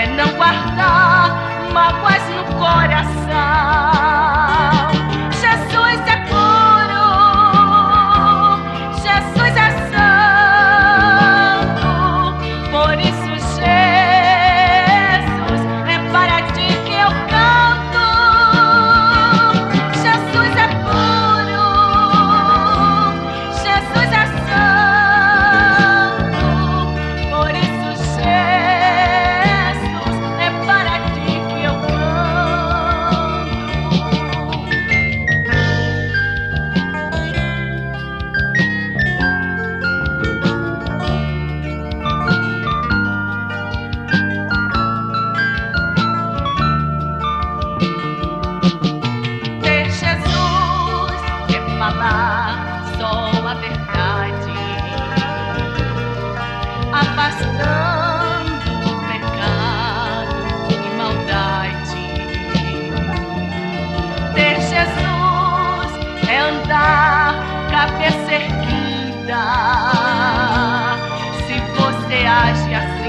é não guardar mágoas no coração. Andar cabeça erguida. Se você age assim,